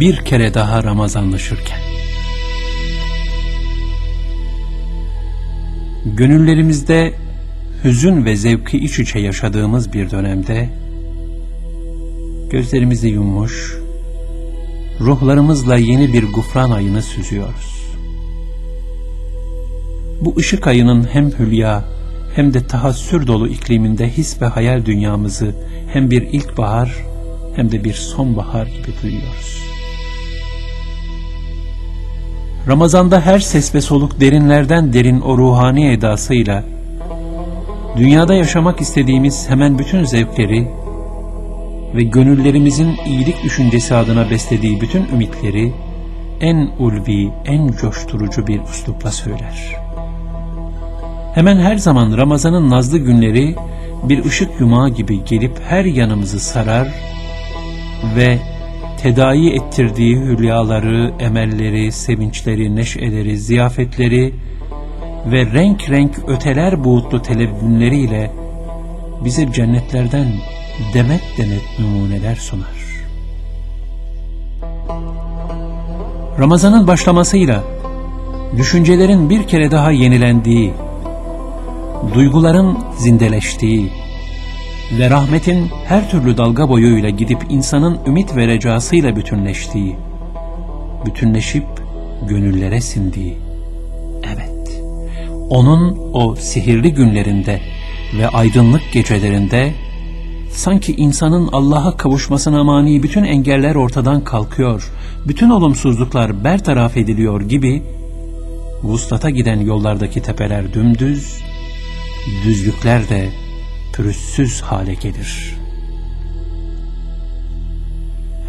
bir kere daha Ramazanlaşırken gönüllerimizde hüzün ve zevki iç içe yaşadığımız bir dönemde gözlerimizi yummuş, ruhlarımızla yeni bir gufran ayını süzüyoruz. Bu ışık ayının hem hülya hem de tahassür dolu ikliminde his ve hayal dünyamızı hem bir ilkbahar hem de bir sonbahar gibi duyuyoruz. Ramazanda her ses ve soluk derinlerden derin o ruhani edasıyla dünyada yaşamak istediğimiz hemen bütün zevkleri ve gönüllerimizin iyilik düşüncesi adına beslediği bütün ümitleri en ulvi, en coşturucu bir üslupla söyler. Hemen her zaman Ramazan'ın nazlı günleri bir ışık yumağı gibi gelip her yanımızı sarar ve tedavi ettirdiği hülyaları, emelleri, sevinçleri, neşeleri, ziyafetleri ve renk renk öteler buğutlu televünleriyle bize cennetlerden demet demet numuneler sunar. Ramazanın başlamasıyla düşüncelerin bir kere daha yenilendiği, duyguların zindeleştiği ve rahmetin her türlü dalga boyuyla gidip insanın ümit ve recasıyla bütünleştiği, bütünleşip gönüllere sindiği, evet, onun o sihirli günlerinde ve aydınlık gecelerinde sanki insanın Allah'a kavuşmasına mani bütün engeller ortadan kalkıyor, bütün olumsuzluklar bertaraf ediliyor gibi, vuslata giden yollardaki tepeler dümdüz, düzlükler de pürüzsüz hale gelir.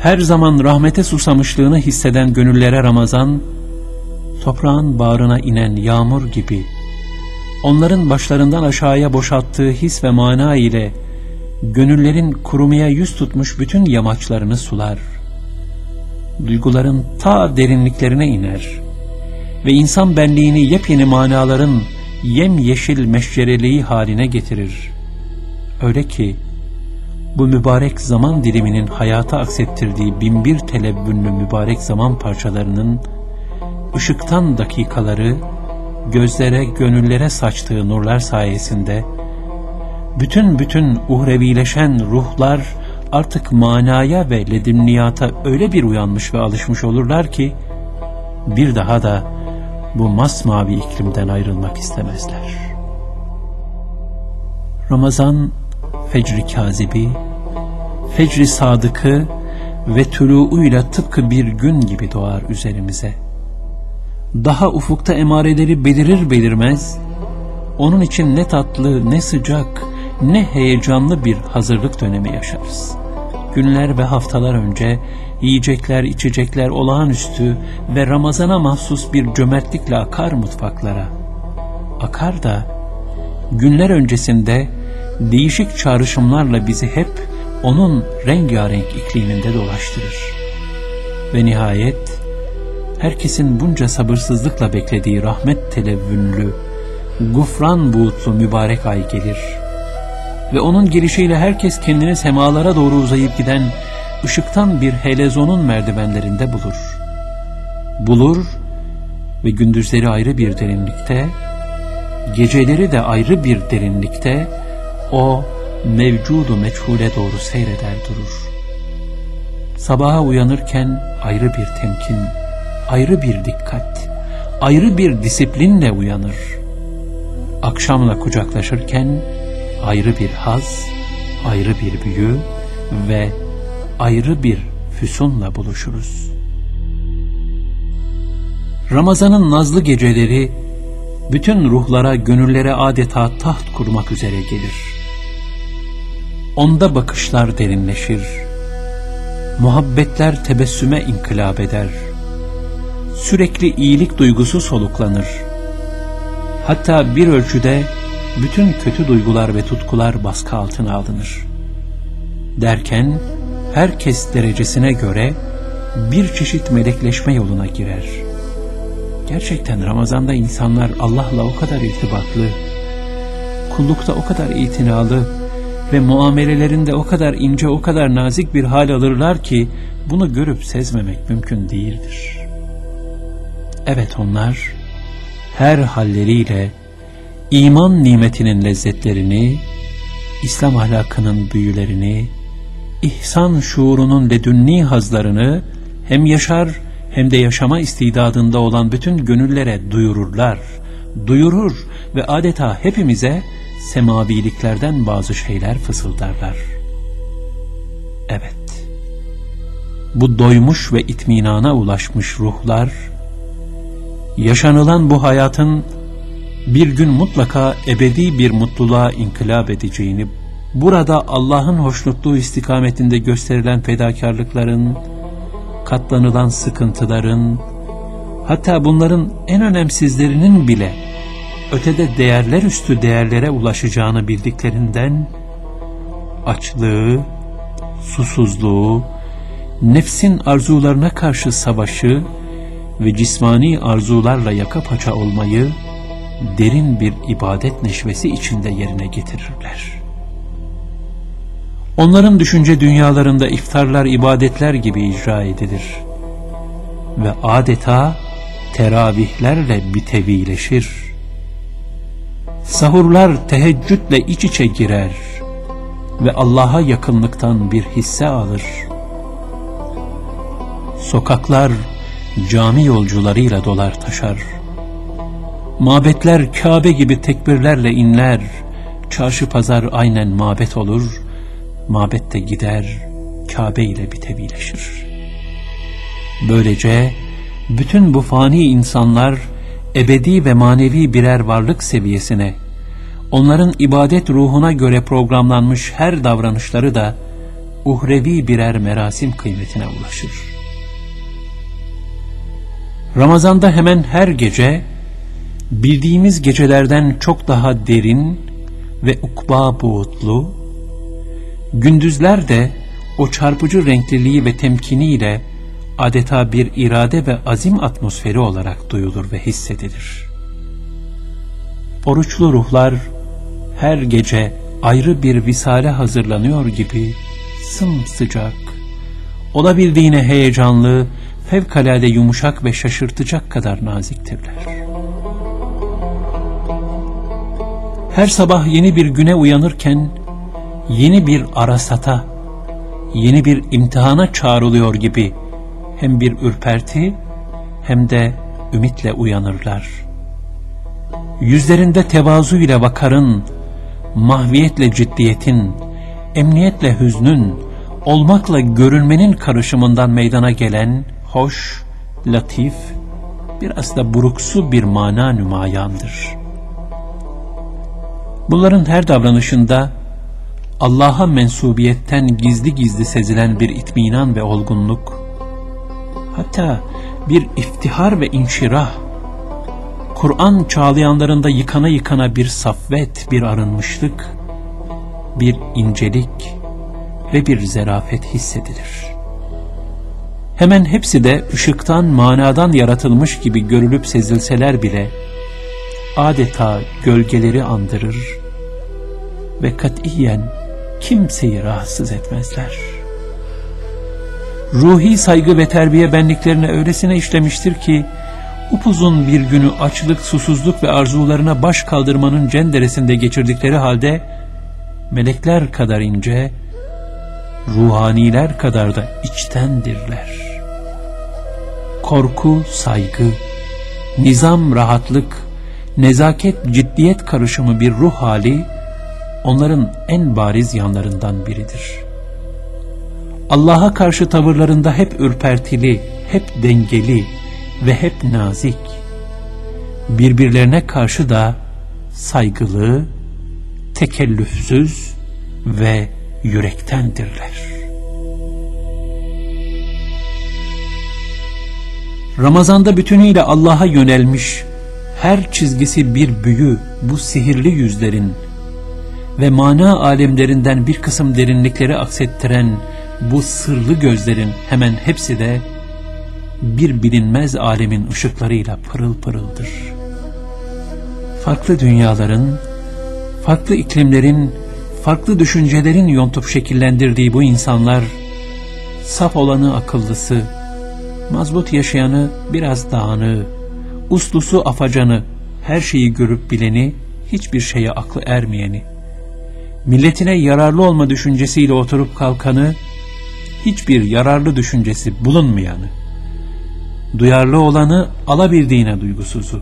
Her zaman rahmete susamışlığını hisseden gönüllere Ramazan, toprağın bağrına inen yağmur gibi, onların başlarından aşağıya boşalttığı his ve mana ile, gönüllerin kurumaya yüz tutmuş bütün yamaçlarını sular. Duyguların ta derinliklerine iner ve insan benliğini yepyeni manaların yem yeşil meşcereliği haline getirir. Öyle ki bu mübarek zaman diliminin hayata aksettirdiği binbir telebbünlü mübarek zaman parçalarının ışıktan dakikaları gözlere gönüllere saçtığı nurlar sayesinde bütün bütün uhrevileşen ruhlar artık manaya ve ledimniyata öyle bir uyanmış ve alışmış olurlar ki bir daha da bu masmavi iklimden ayrılmak istemezler. Ramazan fecri kazibi, fecri sadıkı ve tuluğuyla tıpkı bir gün gibi doğar üzerimize. Daha ufukta emareleri belirir belirmez, onun için ne tatlı ne sıcak ne heyecanlı bir hazırlık dönemi yaşarız. Günler ve haftalar önce yiyecekler, içecekler olağanüstü ve Ramazana mahsus bir cömertlikle akar mutfaklara. Akar da günler öncesinde değişik çağrışımlarla bizi hep onun rengarenk ikliminde dolaştırır. Ve nihayet herkesin bunca sabırsızlıkla beklediği rahmet televvünlü, gufran buğutlu mübarek ay gelir.'' ve onun gelişiyle herkes kendini semalara doğru uzayıp giden ışıktan bir helezonun merdivenlerinde bulur. Bulur ve gündüzleri ayrı bir derinlikte, geceleri de ayrı bir derinlikte o mevcudu meçhule doğru seyreder durur. Sabaha uyanırken ayrı bir temkin, ayrı bir dikkat, ayrı bir disiplinle uyanır. Akşamla kucaklaşırken ayrı bir haz, ayrı bir büyü ve ayrı bir füsunla buluşuruz. Ramazanın nazlı geceleri bütün ruhlara, gönüllere adeta taht kurmak üzere gelir. Onda bakışlar derinleşir, muhabbetler tebessüme inkılap eder, sürekli iyilik duygusu soluklanır. Hatta bir ölçüde bütün kötü duygular ve tutkular baskı altına alınır. Derken herkes derecesine göre bir çeşit melekleşme yoluna girer. Gerçekten Ramazan'da insanlar Allah'la o kadar irtibatlı, kullukta o kadar itinalı ve muamelelerinde o kadar ince, o kadar nazik bir hal alırlar ki bunu görüp sezmemek mümkün değildir. Evet onlar her halleriyle iman nimetinin lezzetlerini, İslam ahlakının büyülerini, ihsan şuurunun ledünni hazlarını hem yaşar hem de yaşama istidadında olan bütün gönüllere duyururlar, duyurur ve adeta hepimize semaviliklerden bazı şeyler fısıldarlar. Evet, bu doymuş ve itminana ulaşmış ruhlar, yaşanılan bu hayatın bir gün mutlaka ebedi bir mutluluğa inkılap edeceğini, burada Allah'ın hoşnutluğu istikametinde gösterilen fedakarlıkların, katlanılan sıkıntıların, hatta bunların en önemsizlerinin bile ötede değerler üstü değerlere ulaşacağını bildiklerinden, açlığı, susuzluğu, nefsin arzularına karşı savaşı ve cismani arzularla yaka paça olmayı derin bir ibadet neşvesi içinde yerine getirirler. Onların düşünce dünyalarında iftarlar ibadetler gibi icra edilir ve adeta teravihlerle bitevileşir. Sahurlar teheccüdle iç içe girer ve Allah'a yakınlıktan bir hisse alır. Sokaklar cami yolcularıyla dolar taşar. Mabetler Kabe gibi tekbirlerle inler, çarşı pazar aynen mabet olur, mabette gider, Kabe ile bitevileşir. Böylece bütün bu fani insanlar ebedi ve manevi birer varlık seviyesine, onların ibadet ruhuna göre programlanmış her davranışları da uhrevi birer merasim kıymetine ulaşır. Ramazanda hemen her gece bildiğimiz gecelerden çok daha derin ve ukba buğutlu, gündüzler de o çarpıcı renkliliği ve temkiniyle adeta bir irade ve azim atmosferi olarak duyulur ve hissedilir. Oruçlu ruhlar her gece ayrı bir visale hazırlanıyor gibi sımsıcak, olabildiğine heyecanlı, fevkalade yumuşak ve şaşırtacak kadar naziktirler. Her sabah yeni bir güne uyanırken yeni bir arasata, yeni bir imtihana çağrılıyor gibi hem bir ürperti hem de ümitle uyanırlar. Yüzlerinde tevazu ile vakarın, mahviyetle ciddiyetin, emniyetle hüznün, olmakla görünmenin karışımından meydana gelen hoş, latif, biraz da buruksu bir mana nümayandır.'' Bunların her davranışında Allah'a mensubiyetten gizli gizli sezilen bir itminan ve olgunluk, hatta bir iftihar ve inşirah, Kur'an çağlayanlarında yıkana yıkana bir safvet, bir arınmışlık, bir incelik ve bir zerafet hissedilir. Hemen hepsi de ışıktan, manadan yaratılmış gibi görülüp sezilseler bile, adeta gölgeleri andırır ve katiyen kimseyi rahatsız etmezler. Ruhi saygı ve terbiye benliklerine öylesine işlemiştir ki, upuzun bir günü açlık, susuzluk ve arzularına baş kaldırmanın cenderesinde geçirdikleri halde, melekler kadar ince, ruhaniler kadar da içtendirler. Korku, saygı, nizam, rahatlık, nezaket, ciddiyet karışımı bir ruh hali, onların en bariz yanlarından biridir. Allah'a karşı tavırlarında hep ürpertili, hep dengeli ve hep nazik. Birbirlerine karşı da saygılı, tekellüfsüz ve yürektendirler. Ramazanda bütünüyle Allah'a yönelmiş, her çizgisi bir büyü bu sihirli yüzlerin ve mana alemlerinden bir kısım derinlikleri aksettiren bu sırlı gözlerin hemen hepsi de bir bilinmez alemin ışıklarıyla pırıl pırıldır. Farklı dünyaların, farklı iklimlerin, farklı düşüncelerin yontup şekillendirdiği bu insanlar, saf olanı akıllısı, mazbut yaşayanı biraz dağınığı, uslusu afacanı, her şeyi görüp bileni, hiçbir şeye aklı ermeyeni, milletine yararlı olma düşüncesiyle oturup kalkanı, hiçbir yararlı düşüncesi bulunmayanı, duyarlı olanı alabildiğine duygusuzu,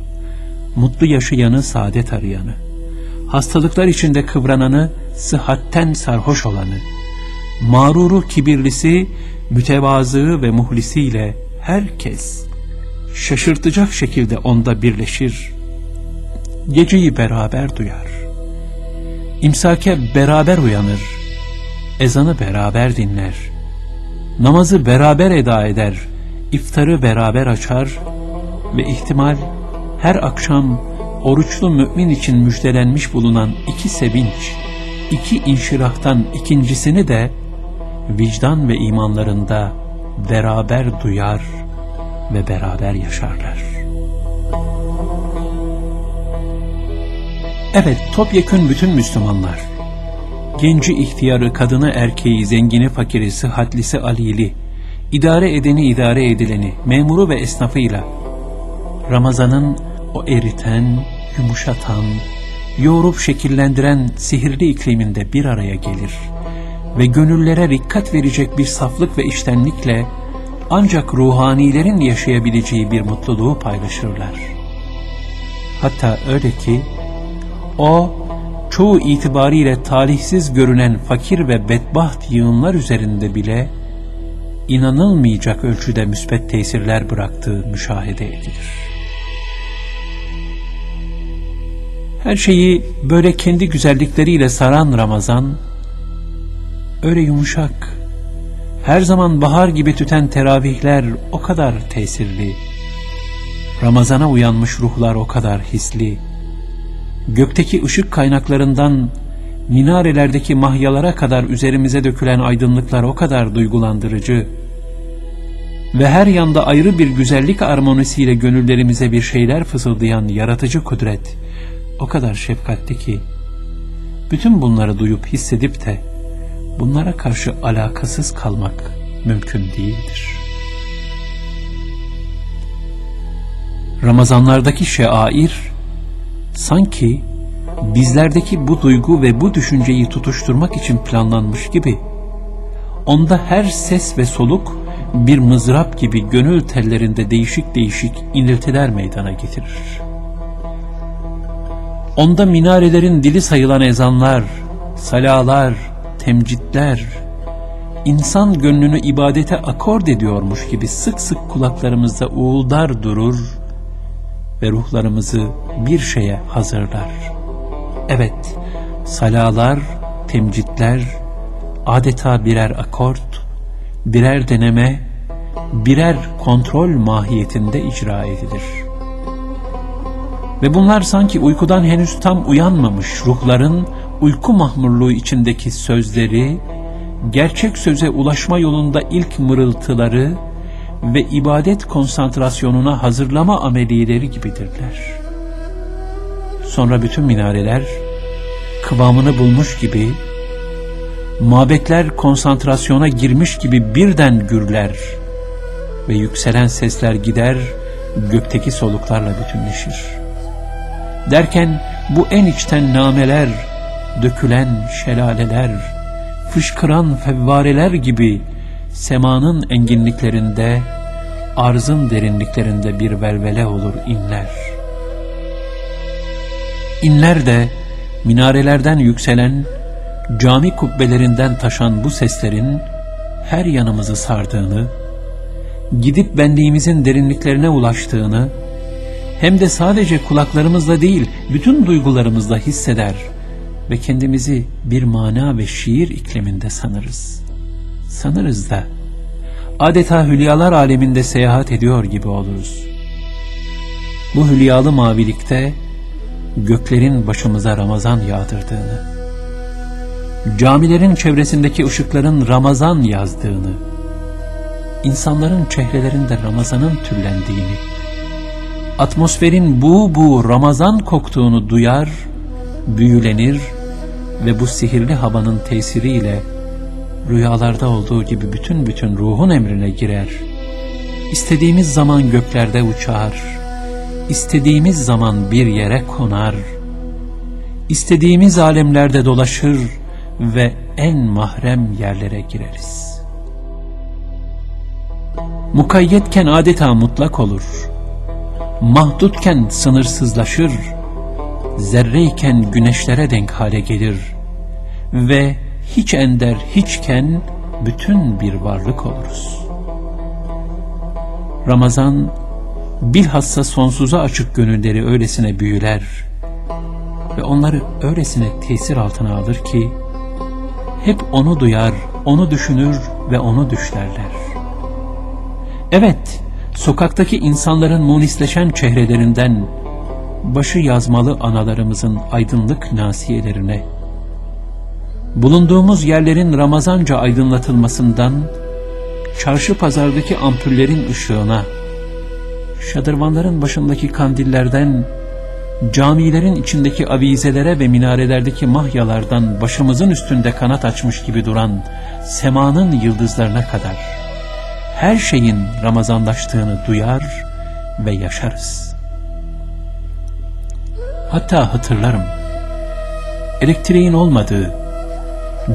mutlu yaşayanı saadet arayanı, hastalıklar içinde kıvrananı sıhhatten sarhoş olanı, mağruru kibirlisi, mütevazığı ve muhlisiyle herkes şaşırtacak şekilde onda birleşir. Geceyi beraber duyar. İmsake beraber uyanır. Ezanı beraber dinler. Namazı beraber eda eder. iftarı beraber açar ve ihtimal her akşam oruçlu mümin için müjdelenmiş bulunan iki sevinç, iki inşirahtan ikincisini de vicdan ve imanlarında beraber duyar ve beraber yaşarlar. Evet, topyekün bütün Müslümanlar, genci ihtiyarı, kadını erkeği, zengini fakiri, sıhhatlisi alili, idare edeni idare edileni, memuru ve esnafıyla, Ramazan'ın o eriten, yumuşatan, yoğurup şekillendiren sihirli ikliminde bir araya gelir ve gönüllere dikkat verecek bir saflık ve iştenlikle ancak ruhanilerin yaşayabileceği bir mutluluğu paylaşırlar. Hatta öyle ki o çoğu itibariyle talihsiz görünen fakir ve bedbaht yığınlar üzerinde bile inanılmayacak ölçüde müspet tesirler bıraktığı müşahede edilir. Her şeyi böyle kendi güzellikleriyle saran Ramazan, öyle yumuşak, her zaman bahar gibi tüten teravihler o kadar tesirli, Ramazana uyanmış ruhlar o kadar hisli, gökteki ışık kaynaklarından minarelerdeki mahyalara kadar üzerimize dökülen aydınlıklar o kadar duygulandırıcı ve her yanda ayrı bir güzellik armonisiyle gönüllerimize bir şeyler fısıldayan yaratıcı kudret o kadar şefkatli ki bütün bunları duyup hissedip de bunlara karşı alakasız kalmak mümkün değildir. Ramazanlardaki şeair sanki bizlerdeki bu duygu ve bu düşünceyi tutuşturmak için planlanmış gibi onda her ses ve soluk bir mızrap gibi gönül tellerinde değişik değişik iniltiler meydana getirir. Onda minarelerin dili sayılan ezanlar, salalar, temcitler, insan gönlünü ibadete akord ediyormuş gibi sık sık kulaklarımızda uğuldar durur ve ruhlarımızı bir şeye hazırlar. Evet, salalar, temcitler adeta birer akort, birer deneme, birer kontrol mahiyetinde icra edilir.'' Ve bunlar sanki uykudan henüz tam uyanmamış ruhların uyku mahmurluğu içindeki sözleri, gerçek söze ulaşma yolunda ilk mırıltıları ve ibadet konsantrasyonuna hazırlama ameliyeleri gibidirler. Sonra bütün minareler kıvamını bulmuş gibi, mabetler konsantrasyona girmiş gibi birden gürler ve yükselen sesler gider, gökteki soluklarla bütünleşir.'' Derken bu en içten nameler, dökülen şelaleler, fışkıran fevvareler gibi semanın enginliklerinde, arzın derinliklerinde bir velvele olur inler. İnler de minarelerden yükselen, cami kubbelerinden taşan bu seslerin her yanımızı sardığını, gidip benliğimizin derinliklerine ulaştığını, hem de sadece kulaklarımızla değil bütün duygularımızla hisseder ve kendimizi bir mana ve şiir ikliminde sanırız. Sanırız da adeta hülyalar aleminde seyahat ediyor gibi oluruz. Bu hülyalı mavilikte göklerin başımıza Ramazan yağdırdığını, camilerin çevresindeki ışıkların Ramazan yazdığını, insanların çehrelerinde Ramazan'ın türlendiğini, atmosferin bu bu Ramazan koktuğunu duyar, büyülenir ve bu sihirli havanın tesiriyle rüyalarda olduğu gibi bütün bütün ruhun emrine girer. İstediğimiz zaman göklerde uçar, istediğimiz zaman bir yere konar, istediğimiz alemlerde dolaşır ve en mahrem yerlere gireriz. Mukayyetken adeta mutlak olur, mahdutken sınırsızlaşır, zerreyken güneşlere denk hale gelir ve hiç ender hiçken bütün bir varlık oluruz. Ramazan bilhassa sonsuza açık gönülleri öylesine büyüler ve onları öylesine tesir altına alır ki hep onu duyar, onu düşünür ve onu düşlerler. Evet, sokaktaki insanların munisleşen çehrelerinden başı yazmalı analarımızın aydınlık nasiyelerine, bulunduğumuz yerlerin Ramazanca aydınlatılmasından, çarşı pazardaki ampullerin ışığına, şadırvanların başındaki kandillerden, camilerin içindeki avizelere ve minarelerdeki mahyalardan başımızın üstünde kanat açmış gibi duran semanın yıldızlarına kadar her şeyin Ramazanlaştığını duyar ve yaşarız. Hatta hatırlarım, elektriğin olmadığı,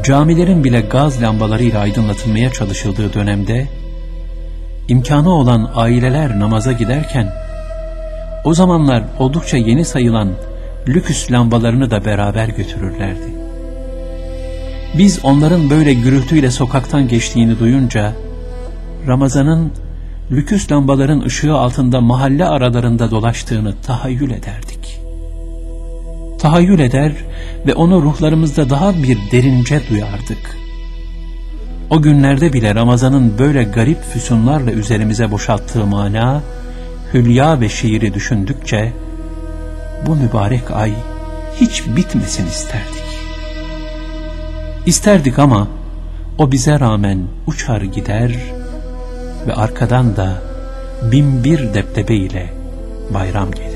camilerin bile gaz lambalarıyla aydınlatılmaya çalışıldığı dönemde, imkanı olan aileler namaza giderken, o zamanlar oldukça yeni sayılan lüküs lambalarını da beraber götürürlerdi. Biz onların böyle gürültüyle sokaktan geçtiğini duyunca, Ramazan'ın lüküs lambaların ışığı altında mahalle aralarında dolaştığını tahayyül ederdik. Tahayyül eder ve onu ruhlarımızda daha bir derince duyardık. O günlerde bile Ramazan'ın böyle garip füsunlarla üzerimize boşalttığı mana, hülya ve şiiri düşündükçe, bu mübarek ay hiç bitmesin isterdik. İsterdik ama o bize rağmen uçar gider ve arkadan da bin bir deptebe ile bayram gelir.